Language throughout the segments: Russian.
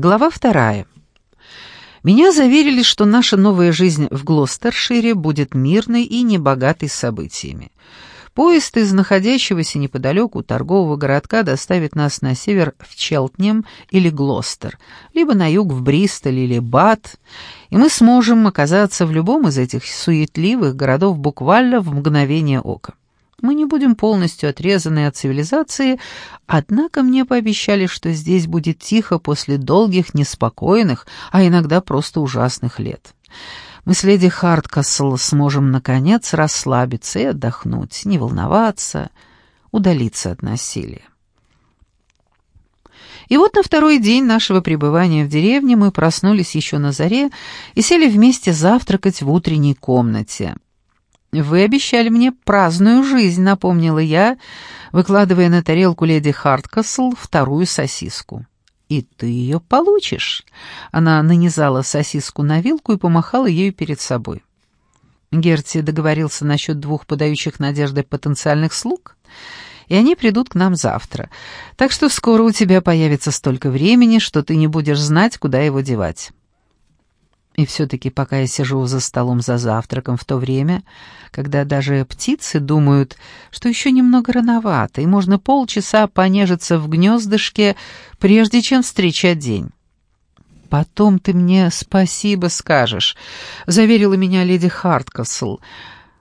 Глава вторая. Меня заверили, что наша новая жизнь в Глостершире будет мирной и небогатой событиями. Поезд из находящегося неподалеку торгового городка доставит нас на север в Челтнем или Глостер, либо на юг в Бристоль или Бат, и мы сможем оказаться в любом из этих суетливых городов буквально в мгновение ока. Мы не будем полностью отрезаны от цивилизации, однако мне пообещали, что здесь будет тихо после долгих, неспокойных, а иногда просто ужасных лет. Мы с леди Харткасл сможем, наконец, расслабиться и отдохнуть, не волноваться, удалиться от насилия. И вот на второй день нашего пребывания в деревне мы проснулись еще на заре и сели вместе завтракать в утренней комнате. «Вы обещали мне праздную жизнь», — напомнила я, выкладывая на тарелку леди Харткасл вторую сосиску. «И ты ее получишь». Она нанизала сосиску на вилку и помахала ею перед собой. Герти договорился насчет двух подающих надежды потенциальных слуг, и они придут к нам завтра. Так что скоро у тебя появится столько времени, что ты не будешь знать, куда его девать. И все-таки, пока я сижу за столом за завтраком в то время, когда даже птицы думают, что еще немного рановато, и можно полчаса понежиться в гнездышке, прежде чем встречать день. «Потом ты мне спасибо скажешь», — заверила меня леди Харткасл.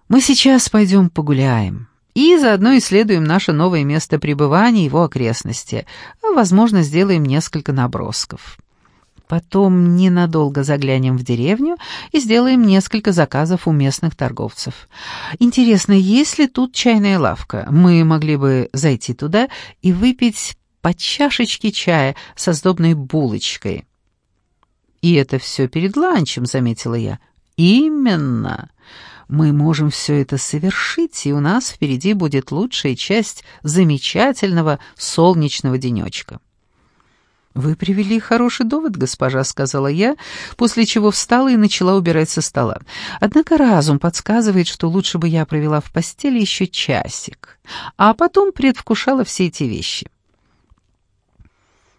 «Мы сейчас пойдем погуляем» и заодно исследуем наше новое место пребывания и его окрестности. Возможно, сделаем несколько набросков». Потом ненадолго заглянем в деревню и сделаем несколько заказов у местных торговцев. Интересно, есть ли тут чайная лавка? Мы могли бы зайти туда и выпить по чашечке чая со сдобной булочкой. «И это все перед ланчем», — заметила я. «Именно. Мы можем все это совершить, и у нас впереди будет лучшая часть замечательного солнечного денечка». «Вы привели хороший довод, госпожа», — сказала я, после чего встала и начала убирать со стола. Однако разум подсказывает, что лучше бы я провела в постели еще часик, а потом предвкушала все эти вещи.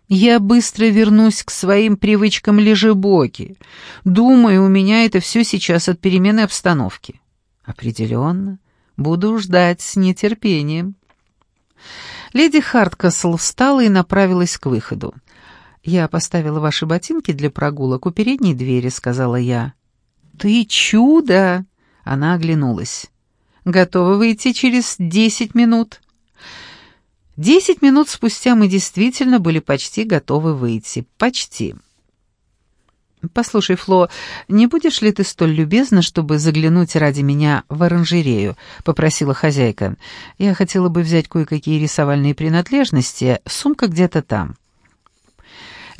Я быстро вернусь к своим привычкам лежебоки. Думаю, у меня это все сейчас от перемены обстановки. Определенно. Буду ждать с нетерпением. Леди Харткасл встала и направилась к выходу. «Я поставила ваши ботинки для прогулок у передней двери», — сказала я. «Ты чудо!» — она оглянулась. «Готова выйти через десять минут?» Десять минут спустя мы действительно были почти готовы выйти. Почти. «Послушай, Фло, не будешь ли ты столь любезна, чтобы заглянуть ради меня в оранжерею?» — попросила хозяйка. «Я хотела бы взять кое-какие рисовальные принадлежности. Сумка где-то там».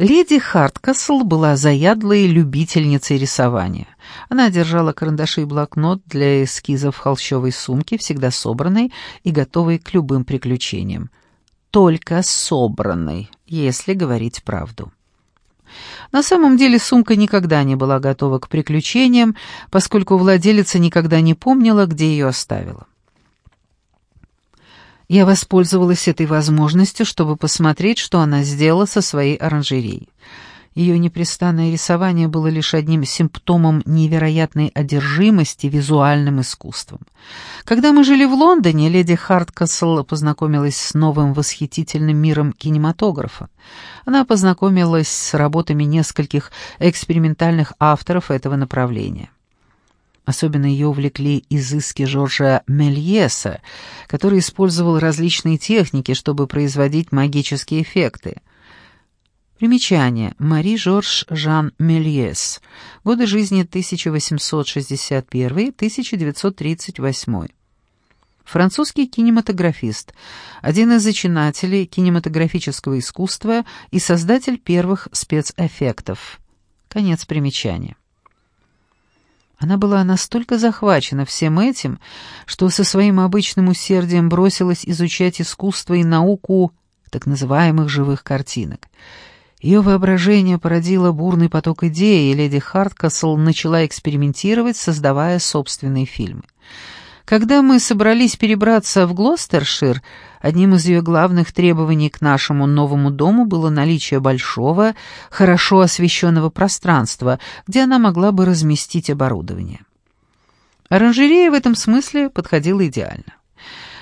Леди Харткасл была заядлой любительницей рисования. Она держала карандаши и блокнот для эскизов в холщовой сумке, всегда собранной и готовой к любым приключениям. Только собранной, если говорить правду. На самом деле сумка никогда не была готова к приключениям, поскольку владелица никогда не помнила, где ее оставила. Я воспользовалась этой возможностью, чтобы посмотреть, что она сделала со своей оранжереей. Ее непрестанное рисование было лишь одним симптомом невероятной одержимости визуальным искусством. Когда мы жили в Лондоне, леди Харткасл познакомилась с новым восхитительным миром кинематографа. Она познакомилась с работами нескольких экспериментальных авторов этого направления. Особенно ее увлекли изыски Жоржа Мельеса, который использовал различные техники, чтобы производить магические эффекты. Примечание. Мари Жорж Жан Мельес. Годы жизни 1861-1938. Французский кинематографист, один из зачинателей кинематографического искусства и создатель первых спецэффектов. Конец примечания. Она была настолько захвачена всем этим, что со своим обычным усердием бросилась изучать искусство и науку так называемых живых картинок. Ее воображение породило бурный поток идей, и леди Харткасл начала экспериментировать, создавая собственные фильмы. Когда мы собрались перебраться в Глостершир, одним из ее главных требований к нашему новому дому было наличие большого, хорошо освещенного пространства, где она могла бы разместить оборудование. Оранжерея в этом смысле подходила идеально.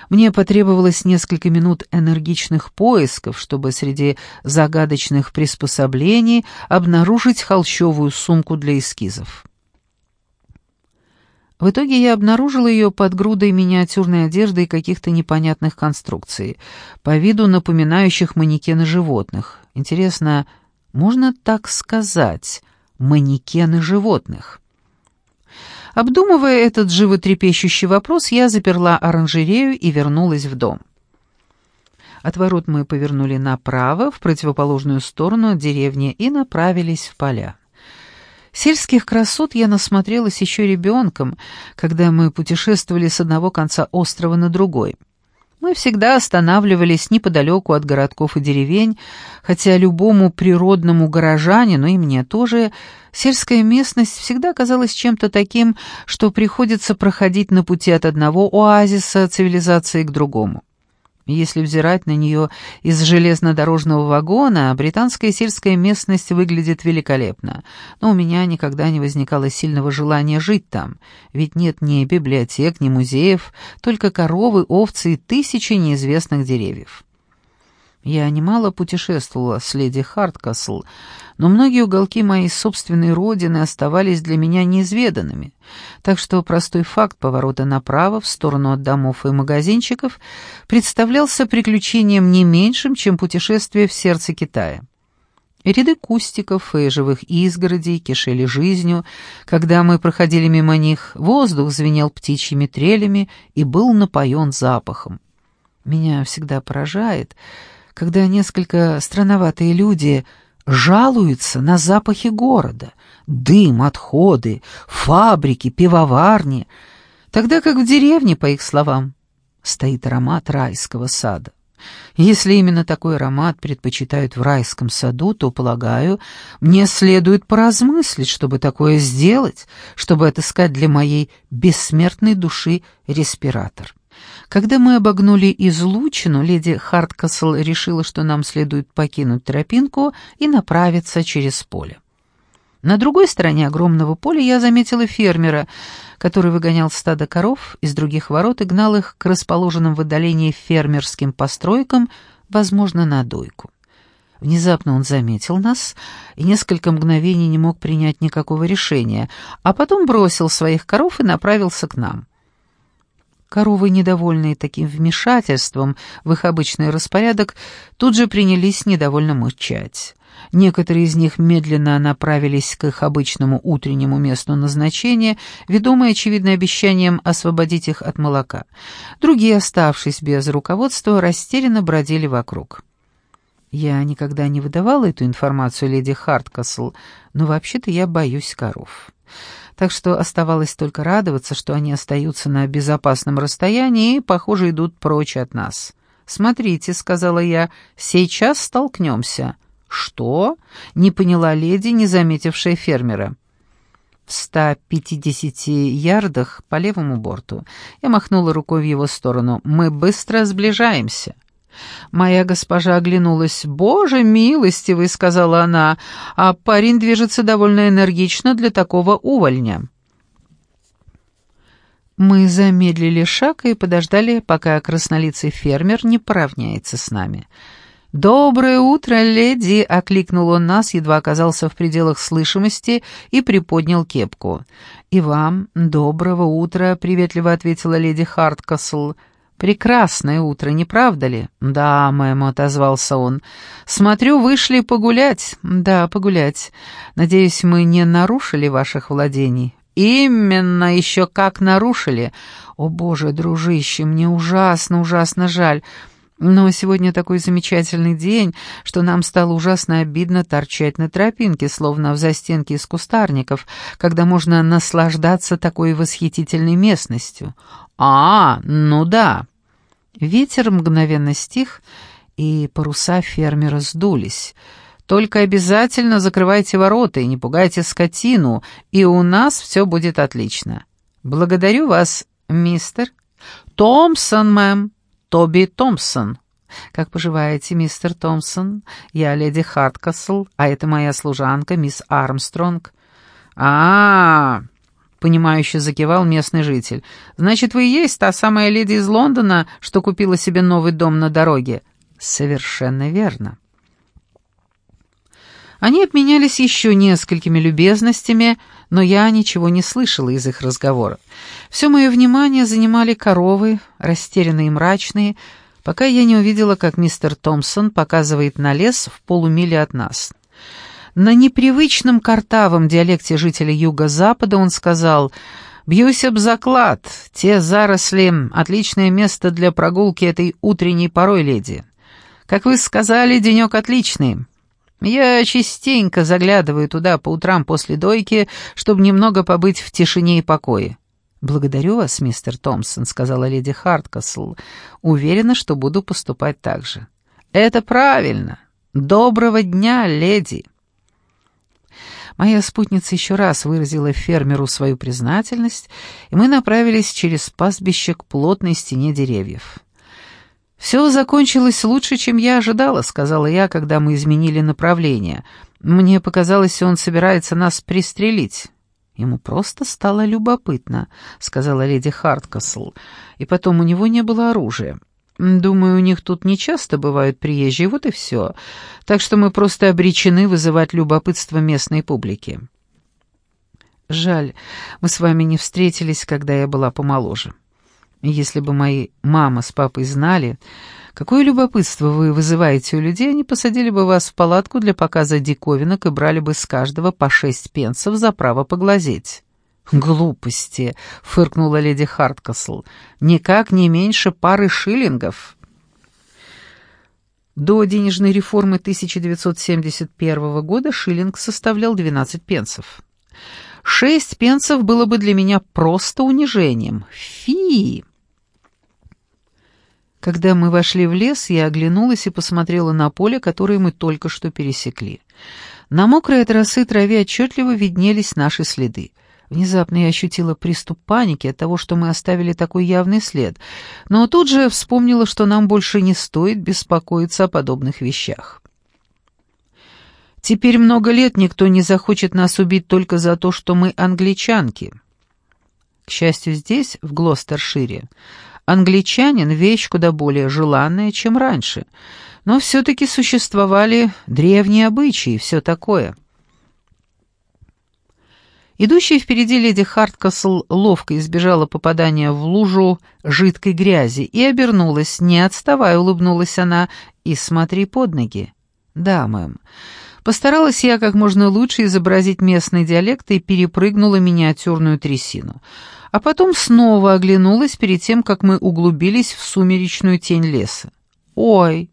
Мне потребовалось несколько минут энергичных поисков, чтобы среди загадочных приспособлений обнаружить холщовую сумку для эскизов. В итоге я обнаружила ее под грудой миниатюрной одежды и каких-то непонятных конструкций, по виду напоминающих манекены животных. Интересно, можно так сказать, манекены животных? Обдумывая этот животрепещущий вопрос, я заперла оранжерею и вернулась в дом. От ворот мы повернули направо, в противоположную сторону деревни, и направились в поля. Сельских красот я насмотрелась еще ребенком, когда мы путешествовали с одного конца острова на другой. Мы всегда останавливались неподалеку от городков и деревень, хотя любому природному горожанину, и мне тоже, сельская местность всегда казалась чем-то таким, что приходится проходить на пути от одного оазиса цивилизации к другому. Если взирать на нее из железнодорожного вагона, британская сельская местность выглядит великолепно, но у меня никогда не возникало сильного желания жить там, ведь нет ни библиотек, ни музеев, только коровы, овцы и тысячи неизвестных деревьев. Я немало путешествовала с леди Харткасл, но многие уголки моей собственной родины оставались для меня неизведанными, так что простой факт поворота направо в сторону от домов и магазинчиков представлялся приключением не меньшим, чем путешествие в сердце Китая. Ряды кустиков и живых изгородей кишели жизнью, когда мы проходили мимо них, воздух звенел птичьими трелями и был напоен запахом. Меня всегда поражает, когда несколько странноватые люди жалуются на запахи города, дым, отходы, фабрики, пивоварни, тогда как в деревне, по их словам, стоит аромат райского сада. Если именно такой аромат предпочитают в райском саду, то, полагаю, мне следует поразмыслить, чтобы такое сделать, чтобы отыскать для моей бессмертной души респиратор. Когда мы обогнули излучину, леди Харткасл решила, что нам следует покинуть тропинку и направиться через поле. На другой стороне огромного поля я заметила фермера, который выгонял стадо коров из других ворот и гнал их к расположенным в отдалении фермерским постройкам, возможно, на дойку. Внезапно он заметил нас и несколько мгновений не мог принять никакого решения, а потом бросил своих коров и направился к нам. Коровы, недовольные таким вмешательством в их обычный распорядок, тут же принялись недовольно мычать. Некоторые из них медленно направились к их обычному утреннему месту назначения, ведомые, очевидно, обещанием освободить их от молока. Другие, оставшись без руководства, растерянно бродили вокруг. Я никогда не выдавала эту информацию леди Харткасл, но вообще-то я боюсь коров так что оставалось только радоваться, что они остаются на безопасном расстоянии и, похоже, идут прочь от нас. «Смотрите», — сказала я, — «сейчас столкнемся». «Что?» — не поняла леди, не заметившая фермера. В 150 ярдах по левому борту. Я махнула рукой в его сторону. «Мы быстро сближаемся». Моя госпожа оглянулась. «Боже милостивый», — сказала она, — «а парень движется довольно энергично для такого увольня». Мы замедлили шаг и подождали, пока краснолицый фермер не поравняется с нами. «Доброе утро, леди!» — окликнул он нас, едва оказался в пределах слышимости и приподнял кепку. «И вам доброго утра!» — приветливо ответила леди Харткасл. «Прекрасное утро, не правда ли?» «Да, мэм», — отозвался он. «Смотрю, вышли погулять». «Да, погулять. Надеюсь, мы не нарушили ваших владений». «Именно, еще как нарушили. О, боже, дружище, мне ужасно, ужасно жаль. Но сегодня такой замечательный день, что нам стало ужасно обидно торчать на тропинке, словно в застенке из кустарников, когда можно наслаждаться такой восхитительной местностью. А, ну да. Ветер мгновенно стих, и паруса фермера сдулись. Только обязательно закрывайте ворота и не пугайте скотину, и у нас все будет отлично. Благодарю вас, мистер «Томпсон, мэм, Тоби Томпсон». «Как поживаете, мистер Томпсон? Я леди Харткасл, а это моя служанка, мисс Армстронг». «А-а-а!» — понимающе закивал местный житель. «Значит, вы и есть та самая леди из Лондона, что купила себе новый дом на дороге?» «Совершенно верно». Они обменялись еще несколькими любезностями, но я ничего не слышала из их разговора. Все мое внимание занимали коровы, растерянные и мрачные, пока я не увидела, как мистер Томпсон показывает на лес в полумиле от нас. На непривычном картавом диалекте жителя юго-запада он сказал «Бьюсь об заклад, те заросли — отличное место для прогулки этой утренней порой, леди. Как вы сказали, денек отличный». Я частенько заглядываю туда по утрам после дойки, чтобы немного побыть в тишине и покое. «Благодарю вас, мистер Томпсон», — сказала леди Харткасл. «Уверена, что буду поступать так же». «Это правильно. Доброго дня, леди». Моя спутница еще раз выразила фермеру свою признательность, и мы направились через пастбище к плотной стене деревьев. «Все закончилось лучше, чем я ожидала», — сказала я, когда мы изменили направление. «Мне показалось, он собирается нас пристрелить». «Ему просто стало любопытно», — сказала леди Харткасл. «И потом у него не было оружия. Думаю, у них тут нечасто бывают приезжие, вот и все. Так что мы просто обречены вызывать любопытство местной публики». «Жаль, мы с вами не встретились, когда я была помоложе». Если бы мои мама с папой знали, какое любопытство вы вызываете у людей, они посадили бы вас в палатку для показа диковинок и брали бы с каждого по шесть пенсов за право поглазеть». «Глупости!» — фыркнула леди Харткасл. «Никак не меньше пары шиллингов». До денежной реформы 1971 года шиллинг составлял 12 пенсов. Шесть пенсов было бы для меня просто унижением. Фи! Когда мы вошли в лес, я оглянулась и посмотрела на поле, которое мы только что пересекли. На мокрой от росы траве отчетливо виднелись наши следы. Внезапно я ощутила приступ паники от того, что мы оставили такой явный след, но тут же вспомнила, что нам больше не стоит беспокоиться о подобных вещах. Теперь много лет никто не захочет нас убить только за то, что мы англичанки. К счастью, здесь, в Глостершире, англичанин — вещь куда более желанная, чем раньше, но все-таки существовали древние обычаи и все такое. Идущая впереди леди Харткасл ловко избежала попадания в лужу жидкой грязи и обернулась, не отставая, улыбнулась она, и смотри под ноги. «Да, мэм». Постаралась я как можно лучше изобразить местный диалект и перепрыгнула миниатюрную трясину. А потом снова оглянулась перед тем, как мы углубились в сумеречную тень леса. «Ой,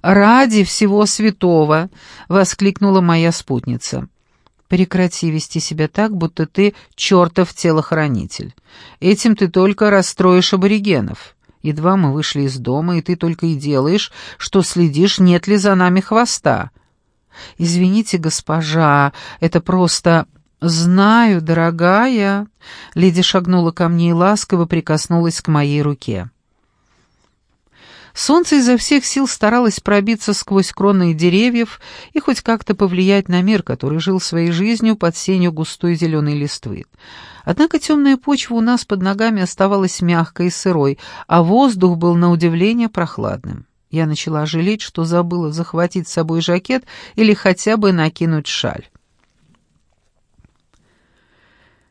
ради всего святого!» — воскликнула моя спутница. «Прекрати вести себя так, будто ты чертов телохранитель. Этим ты только расстроишь аборигенов. Едва мы вышли из дома, и ты только и делаешь, что следишь, нет ли за нами хвоста». «Извините, госпожа, это просто...» «Знаю, дорогая», — леди шагнула ко мне и ласково прикоснулась к моей руке. Солнце изо всех сил старалось пробиться сквозь кроны деревьев и хоть как-то повлиять на мир, который жил своей жизнью под сенью густой зеленой листвы. Однако темная почва у нас под ногами оставалась мягкой и сырой, а воздух был на удивление прохладным. Я начала жалеть, что забыла захватить с собой жакет или хотя бы накинуть шаль.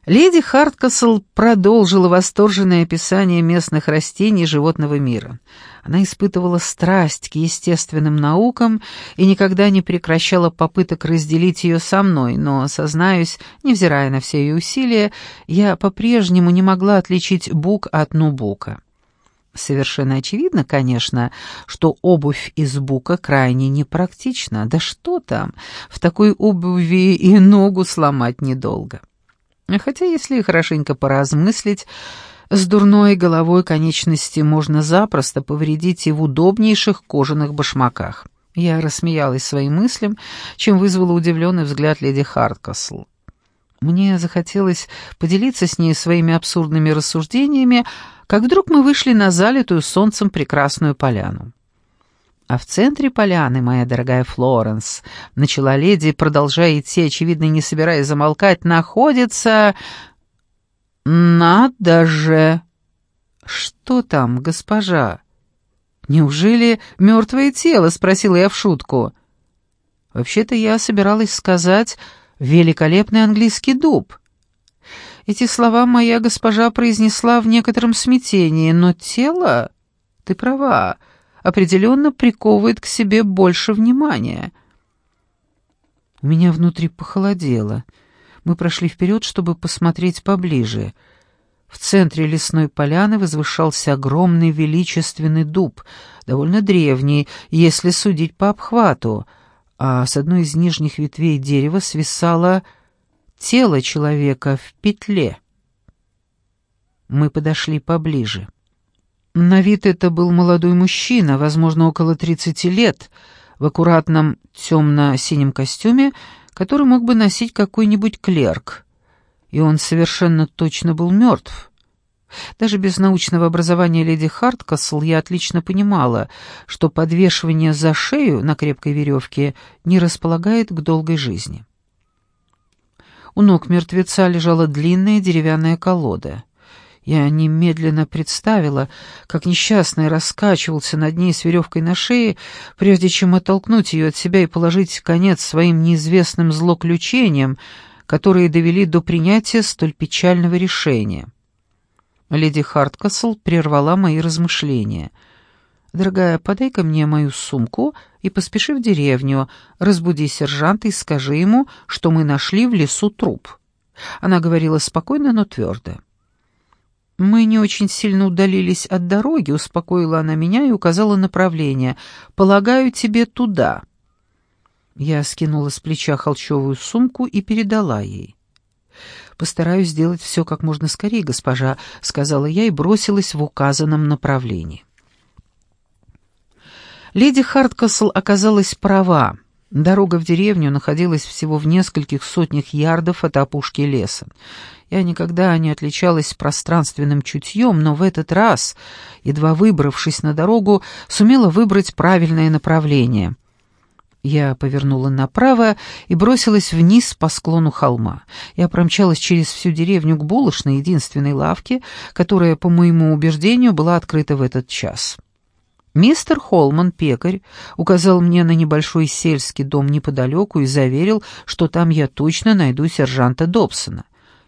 Леди Харткасл продолжила восторженное описание местных растений и животного мира. Она испытывала страсть к естественным наукам и никогда не прекращала попыток разделить ее со мной, но, сознаюсь, невзирая на все ее усилия, я по-прежнему не могла отличить бук от нубука. Совершенно очевидно, конечно, что обувь из бука крайне непрактична. Да что там, в такой обуви и ногу сломать недолго. Хотя, если хорошенько поразмыслить, с дурной головой конечности можно запросто повредить и в удобнейших кожаных башмаках. Я рассмеялась своим мыслям, чем вызвала удивленный взгляд леди Харткасл. Мне захотелось поделиться с ней своими абсурдными рассуждениями, как вдруг мы вышли на залитую солнцем прекрасную поляну. А в центре поляны, моя дорогая Флоренс, начала леди, продолжая идти, очевидно, не собираясь замолкать, находится... Надо же! Что там, госпожа? Неужели мертвое тело? Спросила я в шутку. Вообще-то я собиралась сказать великолепный английский дуб. Эти слова моя госпожа произнесла в некотором смятении, но тело, ты права, определенно приковывает к себе больше внимания. У меня внутри похолодело. Мы прошли вперед, чтобы посмотреть поближе. В центре лесной поляны возвышался огромный величественный дуб, довольно древний, если судить по обхвату — а с одной из нижних ветвей дерева свисало тело человека в петле. Мы подошли поближе. На вид это был молодой мужчина, возможно, около тридцати лет, в аккуратном темно-синем костюме, который мог бы носить какой-нибудь клерк. И он совершенно точно был мертв. Даже без научного образования леди Харткасл я отлично понимала, что подвешивание за шею на крепкой веревке не располагает к долгой жизни. У ног мертвеца лежала длинная деревянная колода. Я немедленно представила, как несчастный раскачивался над ней с веревкой на шее, прежде чем оттолкнуть ее от себя и положить конец своим неизвестным злоключениям, которые довели до принятия столь печального решения. Леди Харткасл прервала мои размышления. «Дорогая, подай-ка мне мою сумку и поспеши в деревню. Разбуди сержанта и скажи ему, что мы нашли в лесу труп». Она говорила спокойно, но твердо. «Мы не очень сильно удалились от дороги», — успокоила она меня и указала направление. «Полагаю, тебе туда». Я скинула с плеча холщовую сумку и передала ей. «Постараюсь сделать все как можно скорее, госпожа», — сказала я и бросилась в указанном направлении. Леди Харткасл оказалась права. Дорога в деревню находилась всего в нескольких сотнях ярдов от опушки леса. Я никогда не отличалась пространственным чутьем, но в этот раз, едва выбравшись на дорогу, сумела выбрать правильное направление. Я повернула направо и бросилась вниз по склону холма. Я промчалась через всю деревню к булочной, единственной лавке, которая, по моему убеждению, была открыта в этот час. Мистер Холман, пекарь, указал мне на небольшой сельский дом неподалеку и заверил, что там я точно найду сержанта Добсона.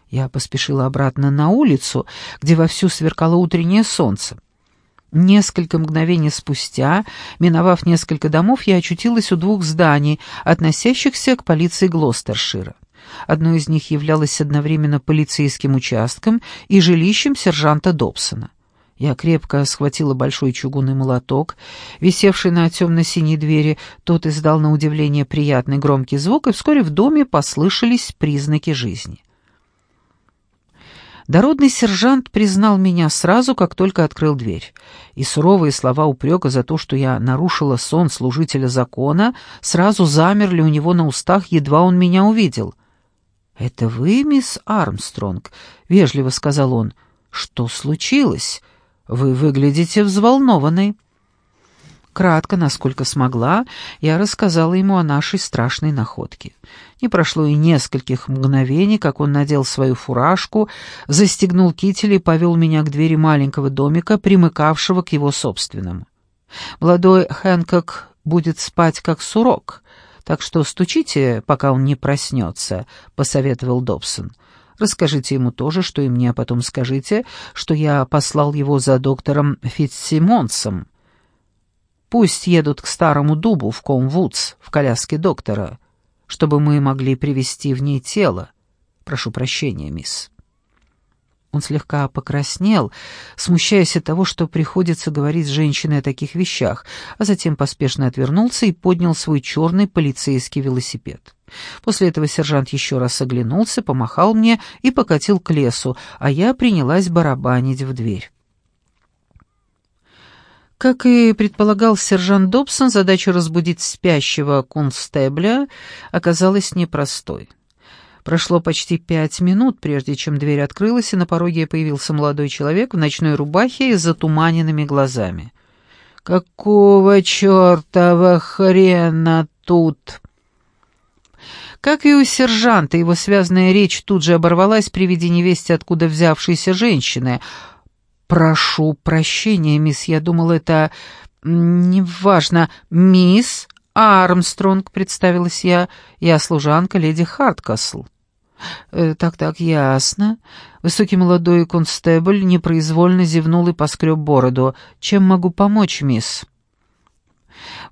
Я поспешила обратно на улицу, где вовсю сверкало утреннее солнце. Несколько мгновений спустя, миновав несколько домов, я очутилась у двух зданий, относящихся к полиции Глостершира. Одно из них являлось одновременно полицейским участком и жилищем сержанта Добсона. Я крепко схватила большой чугунный молоток, висевший на темно-синей двери. Тот издал на удивление приятный громкий звук, и вскоре в доме послышались признаки жизни. Дородный сержант признал меня сразу, как только открыл дверь, и суровые слова упрека за то, что я нарушила сон служителя закона, сразу замерли у него на устах, едва он меня увидел. «Это вы, мисс Армстронг?» — вежливо сказал он. «Что случилось? Вы выглядите взволнованной». Кратко, насколько смогла, я рассказала ему о нашей страшной находке. Не прошло и нескольких мгновений, как он надел свою фуражку, застегнул китель и повел меня к двери маленького домика, примыкавшего к его собственному. Молодой Хэнкок будет спать как сурок, так что стучите, пока он не проснется», — посоветовал Добсон. «Расскажите ему тоже, что и мне, а потом скажите, что я послал его за доктором Фитцсимонсом. Пусть едут к старому дубу в Комвудс, в коляске доктора, чтобы мы могли привести в ней тело. Прошу прощения, мисс». Он слегка покраснел, смущаясь от того, что приходится говорить с женщиной о таких вещах, а затем поспешно отвернулся и поднял свой черный полицейский велосипед. После этого сержант еще раз оглянулся, помахал мне и покатил к лесу, а я принялась барабанить в дверь. Как и предполагал сержант Добсон, задача разбудить спящего констебля оказалась непростой. Прошло почти пять минут, прежде чем дверь открылась, и на пороге появился молодой человек в ночной рубахе и с затуманенными глазами. «Какого чертова хрена тут?» Как и у сержанта, его связанная речь тут же оборвалась при виде невесте, откуда взявшейся женщины. «Прошу прощения, мисс, я думал, это... неважно. Мисс Армстронг», — представилась я, — «я служанка леди Харткасл». «Э, «Так-так, ясно». Высокий молодой констебль непроизвольно зевнул и поскреб бороду. «Чем могу помочь, мисс?»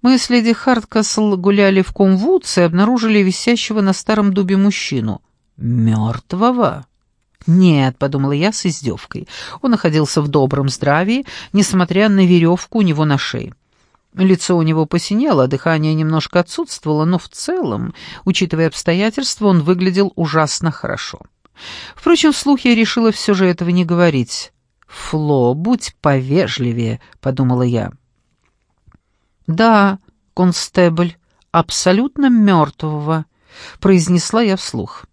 Мы с леди Харткасл гуляли в Комвудс и обнаружили висящего на старом дубе мужчину. «Мертвого?» «Нет», — подумала я с издевкой. Он находился в добром здравии, несмотря на веревку у него на шее. Лицо у него посинело, дыхание немножко отсутствовало, но в целом, учитывая обстоятельства, он выглядел ужасно хорошо. Впрочем, вслух я решила все же этого не говорить. «Фло, будь повежливее», — подумала я. «Да, констебль, абсолютно мертвого», — произнесла я вслух.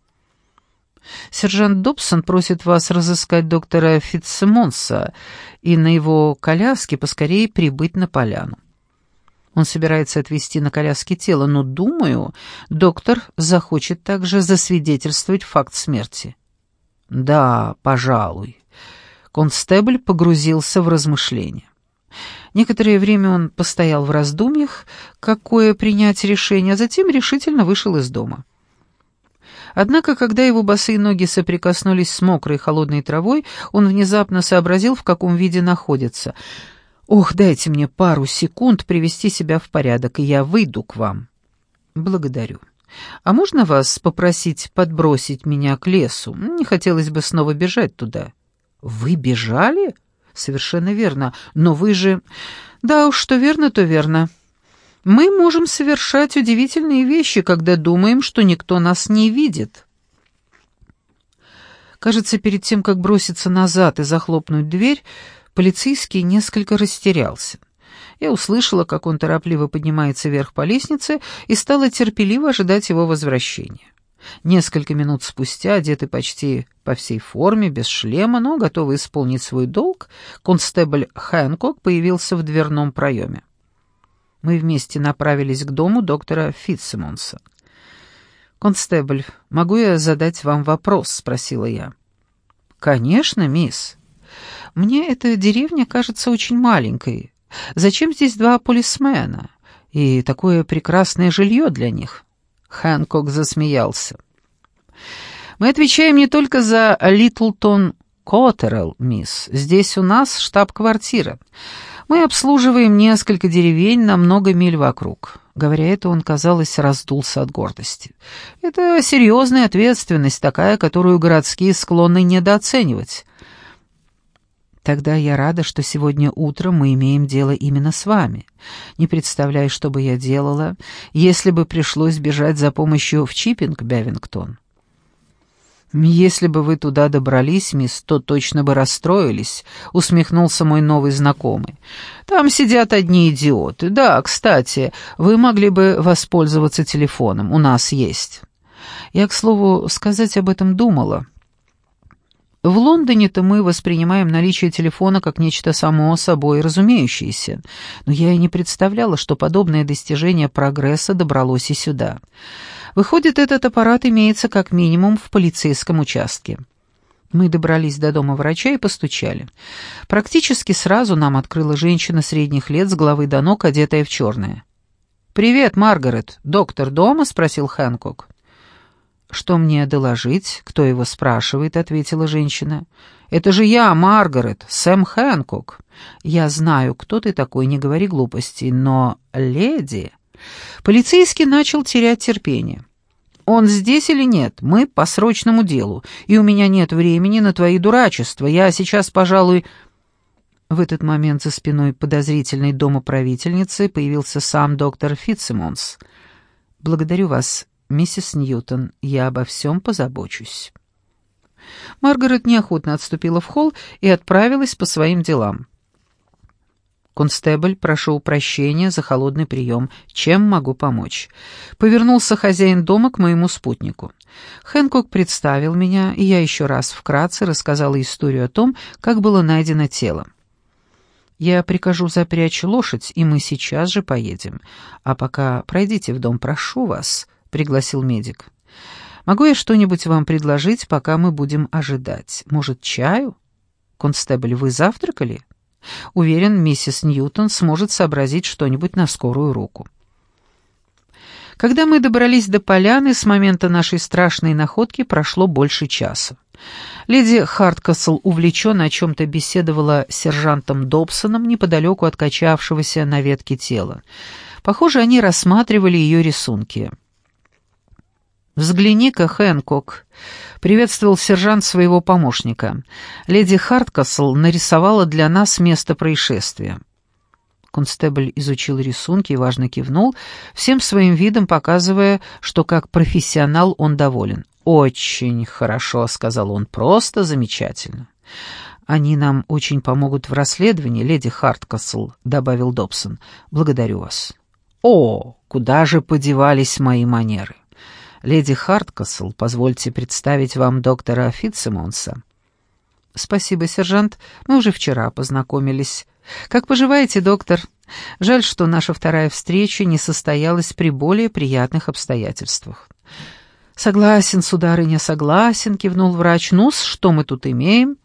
«Сержант Добсон просит вас разыскать доктора Фитцемонса и на его коляске поскорее прибыть на поляну. Он собирается отвезти на коляске тело, но, думаю, доктор захочет также засвидетельствовать факт смерти». «Да, пожалуй». Констебль погрузился в размышления. Некоторое время он постоял в раздумьях, какое принять решение, а затем решительно вышел из дома. Однако, когда его босые ноги соприкоснулись с мокрой холодной травой, он внезапно сообразил, в каком виде находится. «Ох, дайте мне пару секунд привести себя в порядок, и я выйду к вам». «Благодарю. А можно вас попросить подбросить меня к лесу? Не хотелось бы снова бежать туда». «Вы бежали?» «Совершенно верно. Но вы же...» «Да уж, что верно, то верно. Мы можем совершать удивительные вещи, когда думаем, что никто нас не видит». Кажется, перед тем, как броситься назад и захлопнуть дверь, полицейский несколько растерялся. Я услышала, как он торопливо поднимается вверх по лестнице и стала терпеливо ожидать его возвращения. Несколько минут спустя, одетый почти по всей форме, без шлема, но готовый исполнить свой долг, констебль Хэнкок появился в дверном проеме. Мы вместе направились к дому доктора Фитцемонса. «Констебль, могу я задать вам вопрос?» — спросила я. «Конечно, мисс. Мне эта деревня кажется очень маленькой. Зачем здесь два полисмена? И такое прекрасное жилье для них?» Хэнкок засмеялся. «Мы отвечаем не только за Литлтон Коттерелл, мисс. Здесь у нас штаб-квартира. Мы обслуживаем несколько деревень на много миль вокруг». Говоря это, он, казалось, раздулся от гордости. «Это серьезная ответственность, такая, которую городские склонны недооценивать. Тогда я рада, что сегодня утром мы имеем дело именно с вами. Не представляю, что бы я делала, если бы пришлось бежать за помощью в Чиппинг, Бевингтон. «Если бы вы туда добрались, мисс, то точно бы расстроились», — усмехнулся мой новый знакомый. «Там сидят одни идиоты. Да, кстати, вы могли бы воспользоваться телефоном. У нас есть». Я, к слову, сказать об этом думала. В Лондоне-то мы воспринимаем наличие телефона как нечто само собой разумеющееся, но я и не представляла, что подобное достижение прогресса добралось и сюда. Выходит, этот аппарат имеется как минимум в полицейском участке. Мы добрались до дома врача и постучали. Практически сразу нам открыла женщина средних лет с головы до ног, одетая в черное. «Привет, Маргарет. Доктор дома?» — спросил Хэнкок. «Что мне доложить? Кто его спрашивает?» — ответила женщина. «Это же я, Маргарет, Сэм Хэнкок. Я знаю, кто ты такой, не говори глупостей, но леди...» Полицейский начал терять терпение. «Он здесь или нет? Мы по срочному делу, и у меня нет времени на твои дурачества. Я сейчас, пожалуй...» В этот момент за спиной подозрительной домоправительницы появился сам доктор Фитцемонс. «Благодарю вас, «Миссис Ньютон, я обо всем позабочусь». Маргарет неохотно отступила в холл и отправилась по своим делам. «Констебль, прошу прощения за холодный прием. Чем могу помочь?» Повернулся хозяин дома к моему спутнику. Хэнкок представил меня, и я еще раз вкратце рассказала историю о том, как было найдено тело. «Я прикажу запрячь лошадь, и мы сейчас же поедем. А пока пройдите в дом, прошу вас», — пригласил медик. «Могу я что-нибудь вам предложить, пока мы будем ожидать? Может, чаю? Констебль, вы завтракали?» Уверен, миссис Ньютон сможет сообразить что-нибудь на скорую руку. Когда мы добрались до поляны, с момента нашей страшной находки прошло больше часа. Леди Харткасл увлеченно о чем-то беседовала с сержантом Добсоном неподалеку от качавшегося на ветке тела. Похоже, они рассматривали ее рисунки. «Взгляни-ка, Хэнкок», — приветствовал сержант своего помощника. «Леди Харткасл нарисовала для нас место происшествия». Констебль изучил рисунки и важно кивнул, всем своим видом показывая, что как профессионал он доволен. «Очень хорошо», — сказал он, — «просто замечательно». «Они нам очень помогут в расследовании, леди Харткасл», — добавил Добсон. «Благодарю вас». «О, куда же подевались мои манеры?» «Леди Харткасл, позвольте представить вам доктора Фитцемонса». «Спасибо, сержант. Мы уже вчера познакомились. Как поживаете, доктор? Жаль, что наша вторая встреча не состоялась при более приятных обстоятельствах». «Согласен, сударыня, согласен», — кивнул врач. ну что мы тут имеем?»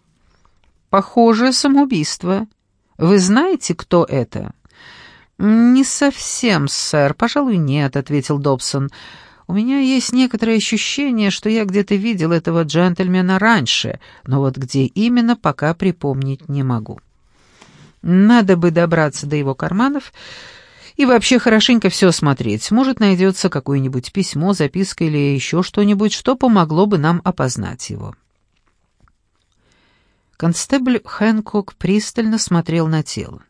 «Похоже, самоубийство. Вы знаете, кто это?» «Не совсем, сэр. Пожалуй, нет», — ответил Добсон. У меня есть некоторое ощущение, что я где-то видел этого джентльмена раньше, но вот где именно, пока припомнить не могу. Надо бы добраться до его карманов и вообще хорошенько все смотреть. Может, найдется какое-нибудь письмо, записка или еще что-нибудь, что помогло бы нам опознать его. Констебль Хэнкок пристально смотрел на тело.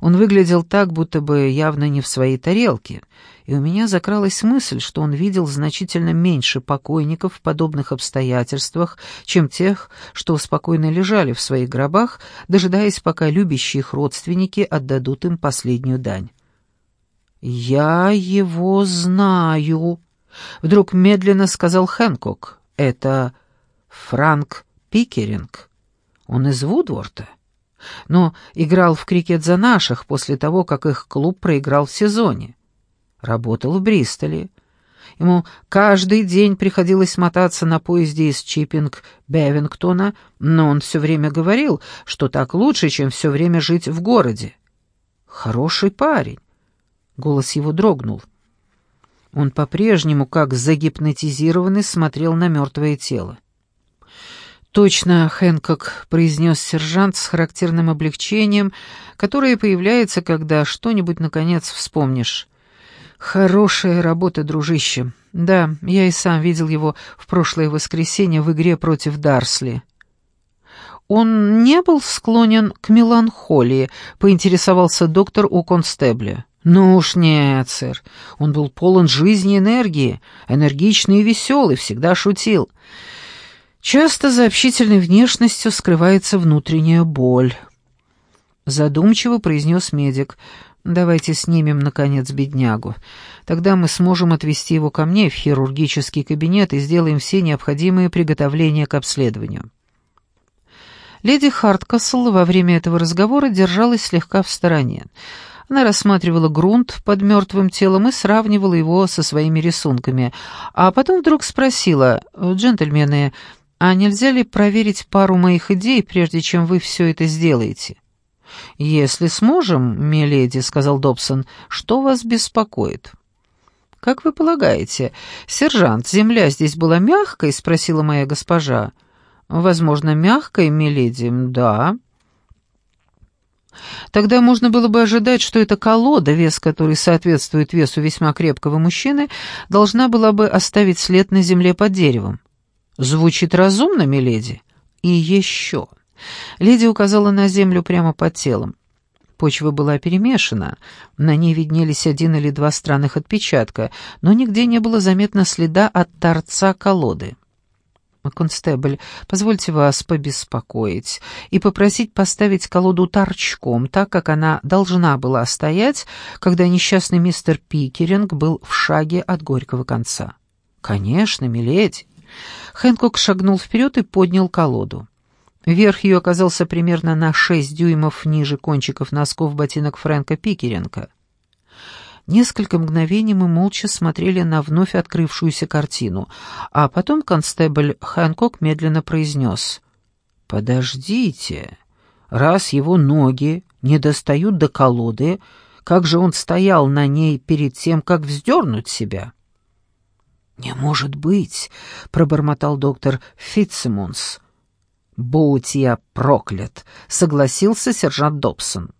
Он выглядел так, будто бы явно не в своей тарелке, и у меня закралась мысль, что он видел значительно меньше покойников в подобных обстоятельствах, чем тех, что спокойно лежали в своих гробах, дожидаясь, пока любящие их родственники отдадут им последнюю дань. «Я его знаю», — вдруг медленно сказал Хэнкок. «Это Франк Пикеринг. Он из Вудворта» но играл в крикет за наших после того, как их клуб проиграл в сезоне. Работал в Бристоле. Ему каждый день приходилось мотаться на поезде из Чиппинг-Бевингтона, но он все время говорил, что так лучше, чем все время жить в городе. Хороший парень. Голос его дрогнул. Он по-прежнему, как загипнотизированный, смотрел на мертвое тело. «Точно, Хэнкок», — произнес сержант с характерным облегчением, которое появляется, когда что-нибудь, наконец, вспомнишь. «Хорошая работа, дружище. Да, я и сам видел его в прошлое воскресенье в игре против Дарсли». «Он не был склонен к меланхолии», — поинтересовался доктор у констебля. «Ну уж нет, сэр. Он был полон жизни и энергии, энергичный и веселый, всегда шутил». Часто за общительной внешностью скрывается внутренняя боль. Задумчиво произнес медик. «Давайте снимем, наконец, беднягу. Тогда мы сможем отвезти его ко мне в хирургический кабинет и сделаем все необходимые приготовления к обследованию». Леди Харткасл во время этого разговора держалась слегка в стороне. Она рассматривала грунт под мертвым телом и сравнивала его со своими рисунками, а потом вдруг спросила, «Джентльмены, а нельзя ли проверить пару моих идей, прежде чем вы все это сделаете?» «Если сможем, миледи», — сказал Добсон, — «что вас беспокоит?» «Как вы полагаете, сержант, земля здесь была мягкой?» — спросила моя госпожа. «Возможно, мягкой, миледи, да». Тогда можно было бы ожидать, что эта колода, вес которой соответствует весу весьма крепкого мужчины, должна была бы оставить след на земле под деревом. «Звучит разумно, миледи?» «И еще...» Леди указала на землю прямо под телом. Почва была перемешана, на ней виднелись один или два странных отпечатка, но нигде не было заметно следа от торца колоды. констебль, позвольте вас побеспокоить и попросить поставить колоду торчком, так как она должна была стоять, когда несчастный мистер Пикеринг был в шаге от горького конца». «Конечно, миледи». Хэнкок шагнул вперед и поднял колоду. Верх ее оказался примерно на шесть дюймов ниже кончиков носков ботинок Фрэнка Пикеренка. Несколько мгновений мы молча смотрели на вновь открывшуюся картину, а потом констебль Хэнкок медленно произнес «Подождите, раз его ноги не достают до колоды, как же он стоял на ней перед тем, как вздернуть себя?» «Не может быть!» — пробормотал доктор Фитцемунс. «Будь я проклят!» — согласился сержант Добсон.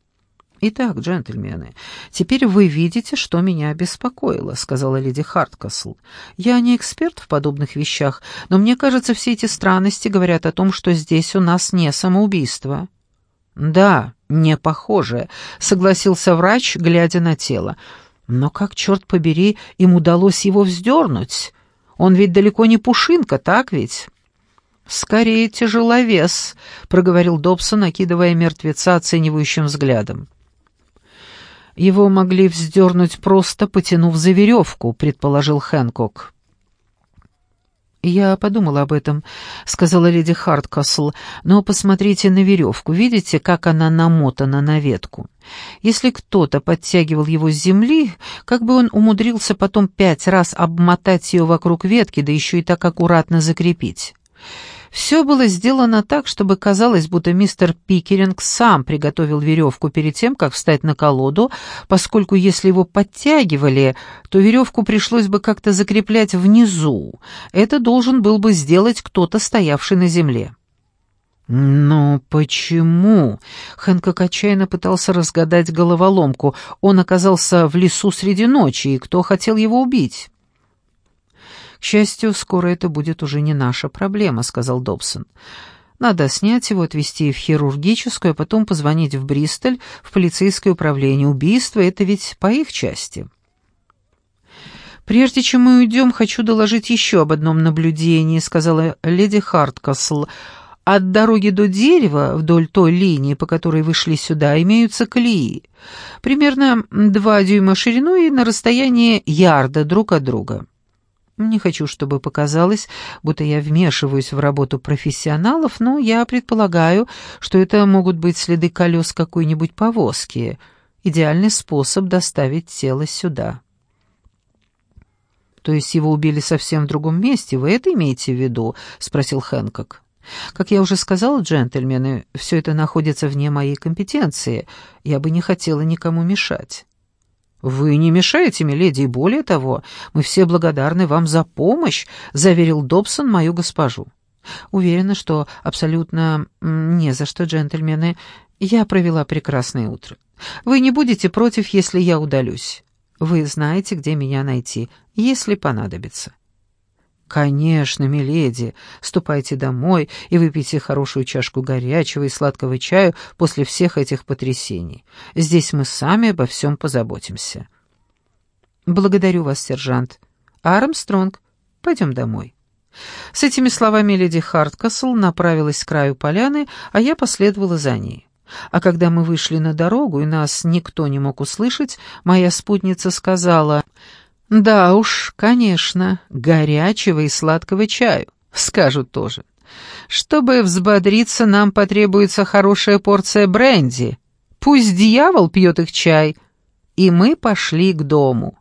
«Итак, джентльмены, теперь вы видите, что меня беспокоило», — сказала леди Харткасл. «Я не эксперт в подобных вещах, но мне кажется, все эти странности говорят о том, что здесь у нас не самоубийство». «Да, не похоже», — согласился врач, глядя на тело. «Но как, черт побери, им удалось его вздернуть? Он ведь далеко не пушинка, так ведь?» «Скорее тяжеловес», — проговорил Добсон, накидывая мертвеца оценивающим взглядом. «Его могли вздернуть, просто потянув за веревку», — предположил Хэнкок. «Я подумала об этом», — сказала леди Харткасл, «но посмотрите на веревку, видите, как она намотана на ветку? Если кто-то подтягивал его с земли, как бы он умудрился потом пять раз обмотать ее вокруг ветки, да еще и так аккуратно закрепить». Все было сделано так, чтобы казалось, будто мистер Пикеринг сам приготовил веревку перед тем, как встать на колоду, поскольку если его подтягивали, то веревку пришлось бы как-то закреплять внизу. Это должен был бы сделать кто-то, стоявший на земле. «Но почему?» Хэнкок отчаянно пытался разгадать головоломку. Он оказался в лесу среди ночи, и кто хотел его убить? «К счастью, скоро это будет уже не наша проблема», — сказал Добсон. «Надо снять его, отвезти в хирургическую, а потом позвонить в Бристоль, в полицейское управление. Убийство — это ведь по их части». «Прежде чем мы уйдем, хочу доложить еще об одном наблюдении», — сказала леди Харткасл. «От дороги до дерева, вдоль той линии, по которой вышли сюда, имеются колеи. Примерно два дюйма шириной и на расстоянии ярда друг от друга». Не хочу, чтобы показалось, будто я вмешиваюсь в работу профессионалов, но я предполагаю, что это могут быть следы колес какой-нибудь повозки. Идеальный способ доставить тело сюда. «То есть его убили совсем в другом месте, вы это имеете в виду?» — спросил Хэнкок. «Как я уже сказал, джентльмены, все это находится вне моей компетенции. Я бы не хотела никому мешать». «Вы не мешаете, миледи, и более того, мы все благодарны вам за помощь», — заверил Добсон мою госпожу. «Уверена, что абсолютно не за что, джентльмены. Я провела прекрасное утро. Вы не будете против, если я удалюсь. Вы знаете, где меня найти, если понадобится». «Конечно, миледи, ступайте домой и выпейте хорошую чашку горячего и сладкого чаю после всех этих потрясений. Здесь мы сами обо всем позаботимся». «Благодарю вас, сержант. Армстронг, пойдем домой». С этими словами леди Харткасл направилась к краю поляны, а я последовала за ней. А когда мы вышли на дорогу, и нас никто не мог услышать, моя спутница сказала... Да уж, конечно, горячего и сладкого чаю, скажут тоже. Чтобы взбодриться, нам потребуется хорошая порция бренди. Пусть дьявол пьет их чай. И мы пошли к дому.